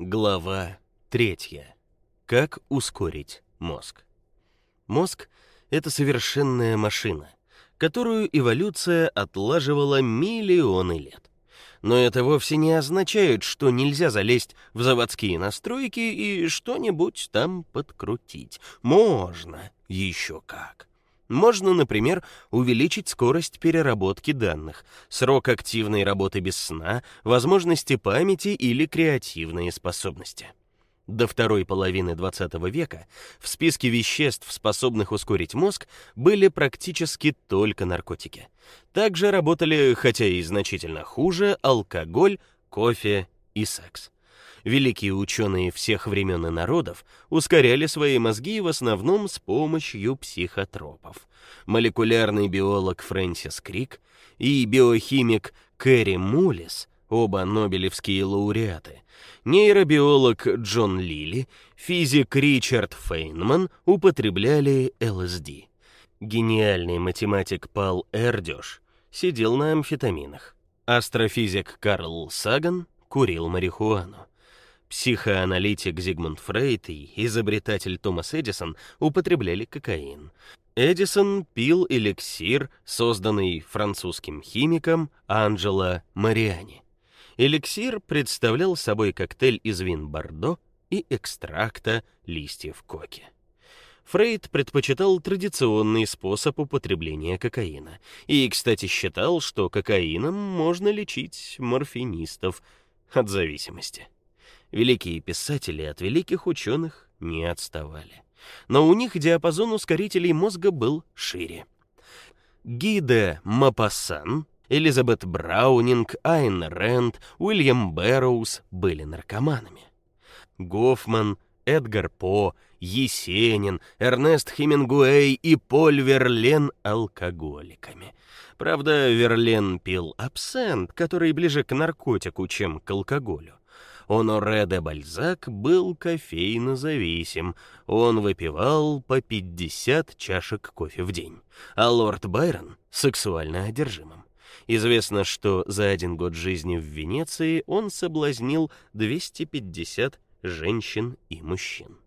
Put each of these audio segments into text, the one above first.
Глава третья. Как ускорить мозг? Мозг это совершенная машина, которую эволюция отлаживала миллионы лет. Но это вовсе не означает, что нельзя залезть в заводские настройки и что-нибудь там подкрутить. Можно, еще как. Можно, например, увеличить скорость переработки данных, срок активной работы без сна, возможности памяти или креативные способности. До второй половины XX века в списке веществ, способных ускорить мозг, были практически только наркотики. Также работали, хотя и значительно хуже, алкоголь, кофе и секс. Великие ученые всех времен и народов ускоряли свои мозги в основном с помощью психотропов. Молекулярный биолог Фрэнсис Крик и биохимик Кэрри Мулис, оба нобелевские лауреаты, нейробиолог Джон Лили, физик Ричард Фейнман употребляли ЛСД. Гениальный математик Пал Эрдёш сидел на амфетаминах. Астрофизик Карл Саган курил марихуану. Психоаналитик Зигмунд Фрейд и изобретатель Томас Эдисон употребляли кокаин. Эдисон пил эликсир, созданный французским химиком Анджело Мариани. Эликсир представлял собой коктейль из вин Бордо и экстракта листьев коки. Фрейд предпочитал традиционный способ употребления кокаина и, кстати, считал, что кокаином можно лечить морфинистов от зависимости. Великие писатели от великих ученых не отставали, но у них диапазон ускорителей мозга был шире. Гиде Мапассан Элизабет Браунинг, Айн Рэнд, Уильям Бэрроуз были наркоманами. Гофман, Эдгар По, Есенин, Эрнест Хемингуэй и Поль Верлен алкоголиками. Правда, Верлен пил абсент, который ближе к наркотику, чем к алкоголю. Оноре де Бальзак был кофейно-зависим. Он выпивал по 50 чашек кофе в день, а лорд Байрон сексуально одержимым. Известно, что за один год жизни в Венеции он соблазнил 250 женщин и мужчин.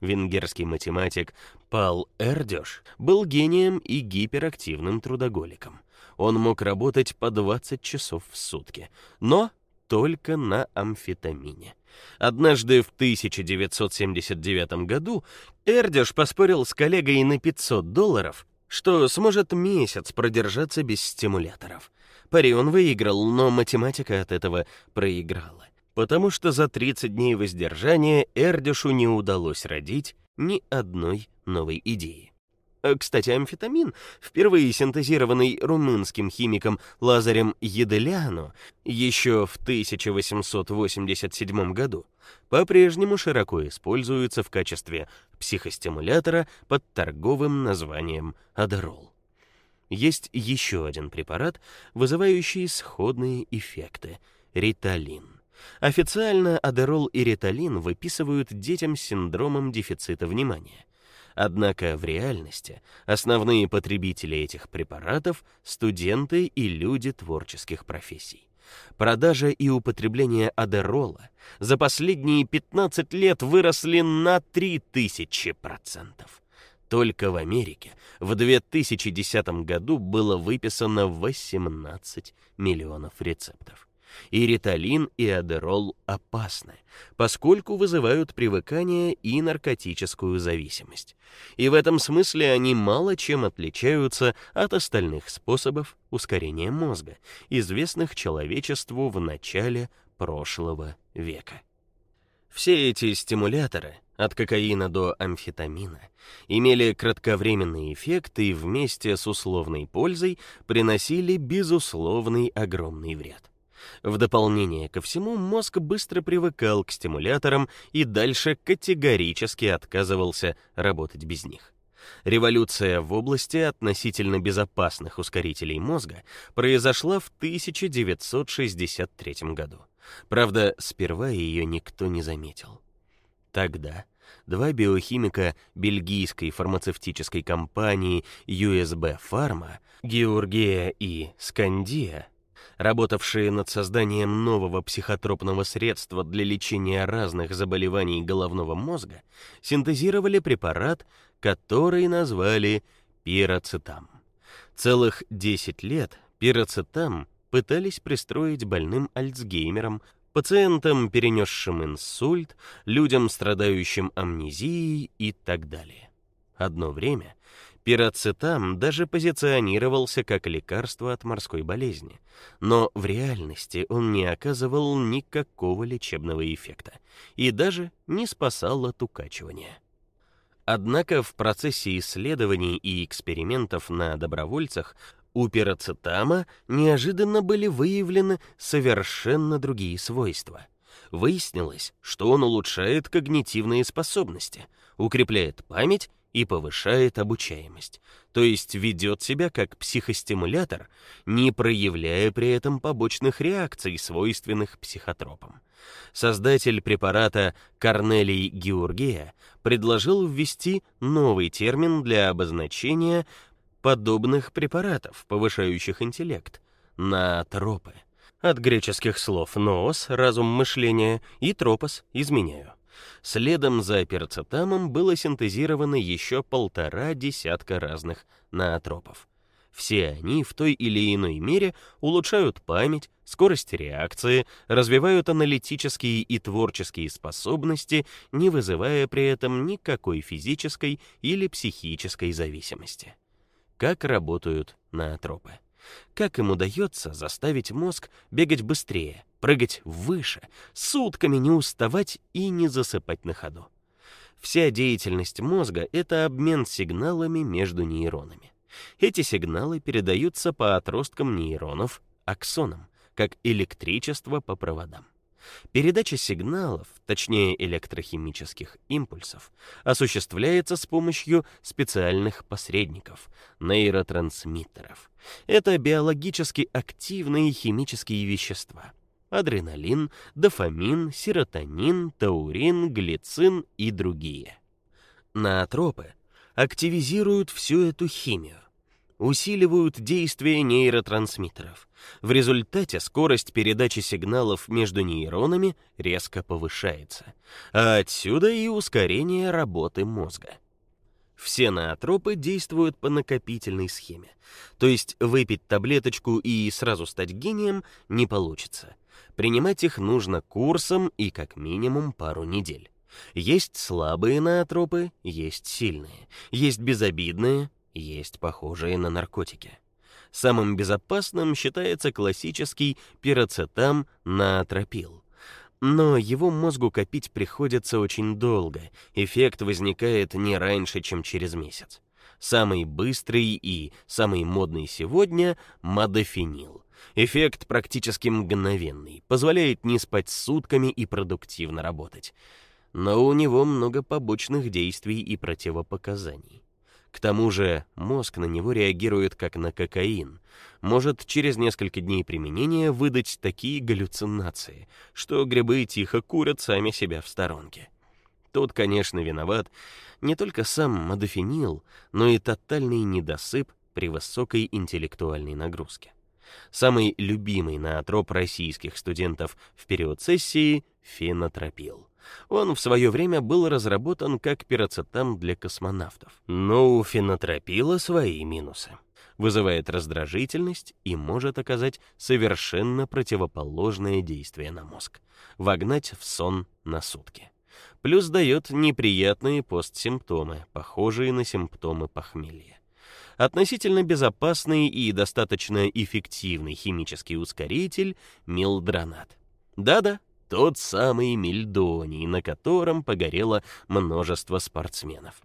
Венгерский математик Пал Эрдёш был гением и гиперактивным трудоголиком. Он мог работать по 20 часов в сутки, но только на амфетамине. Однажды в 1979 году Эрдёш поспорил с коллегой на 500 долларов, что сможет месяц продержаться без стимуляторов. Пари он выиграл, но математика от этого проиграла, потому что за 30 дней воздержания Эрдюшу не удалось родить ни одной новой идеи. Э, кстати, амфетамин, впервые синтезированный румынским химиком Лазарем Еделяно еще в 1887 году, по-прежнему широко используется в качестве психостимулятора под торговым названием Адерол. Есть еще один препарат, вызывающий сходные эффекты Риталин. Официально Адерол и Риталин выписывают детям с синдромом дефицита внимания. Однако в реальности основные потребители этих препаратов студенты и люди творческих профессий. Продажа и употребление адерола за последние 15 лет выросли на 3000%. Только в Америке в 2010 году было выписано 18 миллионов рецептов. И риталин, и адерол опасны, поскольку вызывают привыкание и наркотическую зависимость. И в этом смысле они мало чем отличаются от остальных способов ускорения мозга, известных человечеству в начале прошлого века. Все эти стимуляторы, от кокаина до амфетамина, имели кратковременный эффект и вместе с условной пользой приносили безусловный огромный вред. В дополнение ко всему, мозг быстро привыкал к стимуляторам и дальше категорически отказывался работать без них. Революция в области относительно безопасных ускорителей мозга произошла в 1963 году. Правда, сперва ее никто не заметил. Тогда два биохимика бельгийской фармацевтической компании USB Pharma, Георгия и Скандия, работавшие над созданием нового психотропного средства для лечения разных заболеваний головного мозга, синтезировали препарат, который назвали пироцетам. Целых 10 лет пироцетам пытались пристроить больным Альцгеймером, пациентам, перенесшим инсульт, людям, страдающим амнезией и так далее. Одно время пироцетам даже позиционировался как лекарство от морской болезни, но в реальности он не оказывал никакого лечебного эффекта и даже не спасал от укачивания. Однако в процессе исследований и экспериментов на добровольцах у пироцетама неожиданно были выявлены совершенно другие свойства. Выяснилось, что он улучшает когнитивные способности, укрепляет память и повышает обучаемость, то есть ведет себя как психостимулятор, не проявляя при этом побочных реакций, свойственных психотропам. Создатель препарата Корнелий Георгия предложил ввести новый термин для обозначения подобных препаратов, повышающих интеллект, наотропы. От греческих слов «ноос» — разум мышления и «тропос» — изменяю. Следом за перцетамом было синтезировано еще полтора десятка разных наотропов. Все они в той или иной мере улучшают память, скорость реакции, развивают аналитические и творческие способности, не вызывая при этом никакой физической или психической зависимости как работают наотропы. Как им удается заставить мозг бегать быстрее, прыгать выше, сутками не уставать и не засыпать на ходу. Вся деятельность мозга это обмен сигналами между нейронами. Эти сигналы передаются по отросткам нейронов, аксонам, как электричество по проводам. Передача сигналов, точнее электрохимических импульсов, осуществляется с помощью специальных посредников нейротрансмиттеров. Это биологически активные химические вещества: адреналин, дофамин, серотонин, таурин, глицин и другие. Наотропы активизируют всю эту химию, усиливают действие нейротрансмиттеров. В результате скорость передачи сигналов между нейронами резко повышается, а отсюда и ускорение работы мозга. Все ноотропы действуют по накопительной схеме. То есть выпить таблеточку и сразу стать гением не получится. Принимать их нужно курсом и как минимум пару недель. Есть слабые ноотропы, есть сильные, есть безобидные, есть похожие на наркотики. Самым безопасным считается классический пироцетам наотропил. Но его мозгу копить приходится очень долго. Эффект возникает не раньше, чем через месяц. Самый быстрый и самый модный сегодня модофенил. Эффект практически мгновенный, позволяет не спать сутками и продуктивно работать. Но у него много побочных действий и противопоказаний. К тому же, мозг на него реагирует как на кокаин. Может через несколько дней применения выдать такие галлюцинации, что грибы тихо курят сами себя в сторонке. Тут, конечно, виноват не только сам модофенил, но и тотальный недосып при высокой интеллектуальной нагрузке. Самый любимый наотроп российских студентов в период сессии фенотропил. Он в свое время был разработан как пироцетам для космонавтов. Но у фенотропила свои минусы. Вызывает раздражительность и может оказать совершенно противоположное действие на мозг вогнать в сон на сутки. Плюс дает неприятные постсимптомы, похожие на симптомы похмелья. Относительно безопасный и достаточно эффективный химический ускоритель милдронат. Да-да, тот самый мельдоний, на котором погорело множество спортсменов.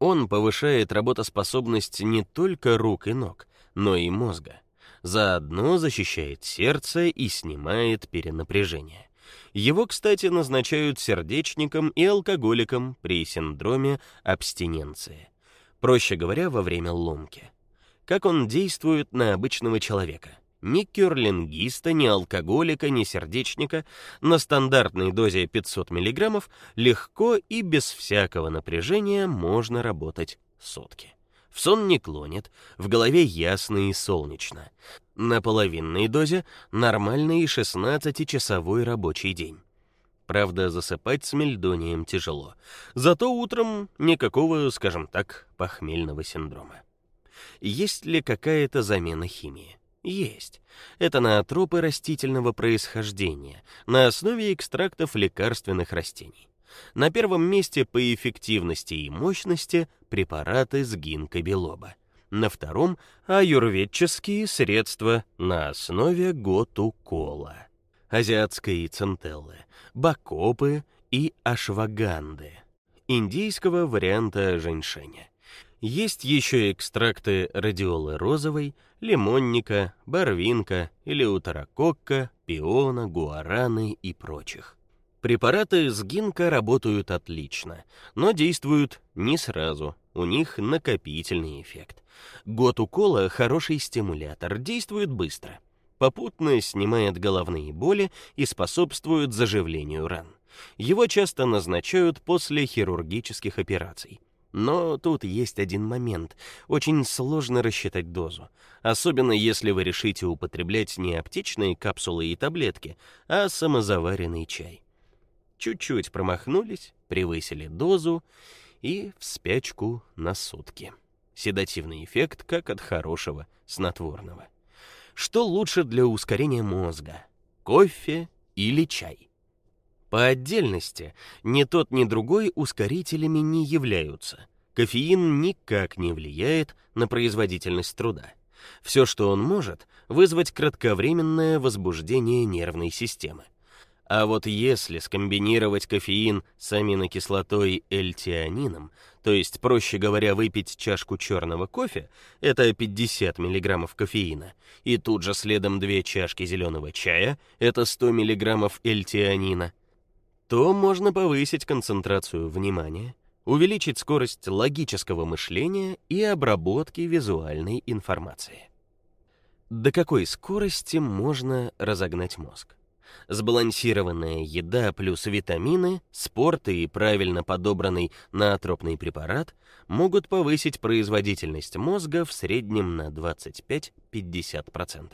Он повышает работоспособность не только рук и ног, но и мозга. Заодно защищает сердце и снимает перенапряжение. Его, кстати, назначают сердечникам и алкоголикам при синдроме абстиненции. Проще говоря, во время ломки. Как он действует на обычного человека? Ни кюрлингиста, ни алкоголика, ни сердечника на стандартной дозе 500 мг легко и без всякого напряжения можно работать сутки. В сон не клонит, в голове ясно и солнечно. На половинной дозе нормальный 16-часовой рабочий день. Правда, засыпать с мельдонием тяжело. Зато утром никакого, скажем так, похмельного синдрома. Есть ли какая-то замена химии? Есть. Это наотропы растительного происхождения на основе экстрактов лекарственных растений. На первом месте по эффективности и мощности препараты с гинкобилоба. На втором аюрведческие средства на основе готукола, азиатской центеллы, бакопы и ашваганды, индийского варианта женьшеня. Есть еще экстракты радиолы розовой, лимонника, барвинка, элеутерококка, пиона, гуараны и прочих. Препараты с гинка работают отлично, но действуют не сразу. У них накопительный эффект. Год укола хороший стимулятор, действует быстро. Попутно снимает головные боли и способствует заживлению ран. Его часто назначают после хирургических операций. Но тут есть один момент. Очень сложно рассчитать дозу, особенно если вы решите употреблять не аптечные капсулы и таблетки, а самозаваренный чай чуть-чуть промахнулись, превысили дозу и в спячку на сутки. Седативный эффект, как от хорошего снотворного. Что лучше для ускорения мозга? Кофе или чай? По отдельности ни тот, ни другой ускорителями не являются. Кофеин никак не влияет на производительность труда. Все, что он может, вызвать кратковременное возбуждение нервной системы. А вот если скомбинировать кофеин с аминокислотой L-тианином, то есть, проще говоря, выпить чашку черного кофе, это 50 мг кофеина, и тут же следом две чашки зеленого чая, это 100 мг L-тианина, то можно повысить концентрацию внимания, увеличить скорость логического мышления и обработки визуальной информации. До какой скорости можно разогнать мозг? Сбалансированная еда плюс витамины, спорт и правильно подобранный наотропный препарат могут повысить производительность мозга в среднем на 25-50%.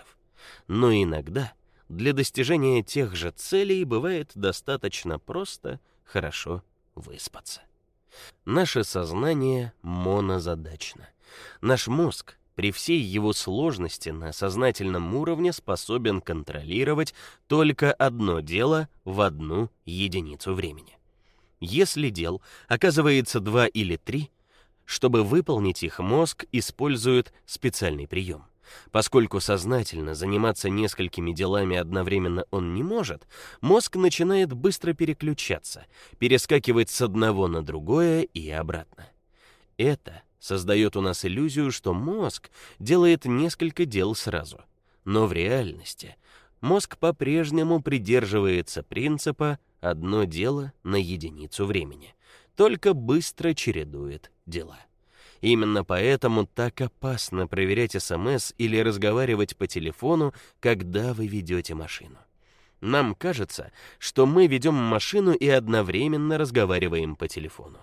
Но иногда для достижения тех же целей бывает достаточно просто хорошо выспаться. Наше сознание монозадачно. Наш мозг при всей его сложности на сознательном уровне способен контролировать только одно дело в одну единицу времени. Если дел оказывается два или три, чтобы выполнить их, мозг использует специальный прием. Поскольку сознательно заниматься несколькими делами одновременно он не может, мозг начинает быстро переключаться, перескакивать с одного на другое и обратно. Это создает у нас иллюзию, что мозг делает несколько дел сразу. Но в реальности мозг по-прежнему придерживается принципа одно дело на единицу времени, только быстро чередует дела. Именно поэтому так опасно проверять СМС или разговаривать по телефону, когда вы ведете машину. Нам кажется, что мы ведем машину и одновременно разговариваем по телефону.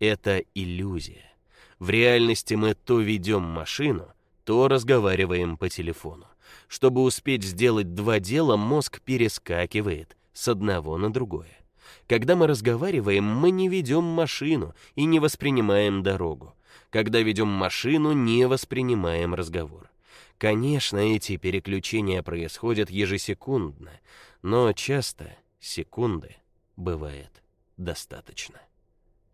Это иллюзия. В реальности мы то ведем машину, то разговариваем по телефону. Чтобы успеть сделать два дела, мозг перескакивает с одного на другое. Когда мы разговариваем, мы не ведем машину и не воспринимаем дорогу. Когда ведем машину, не воспринимаем разговор. Конечно, эти переключения происходят ежесекундно, но часто секунды бывает достаточно.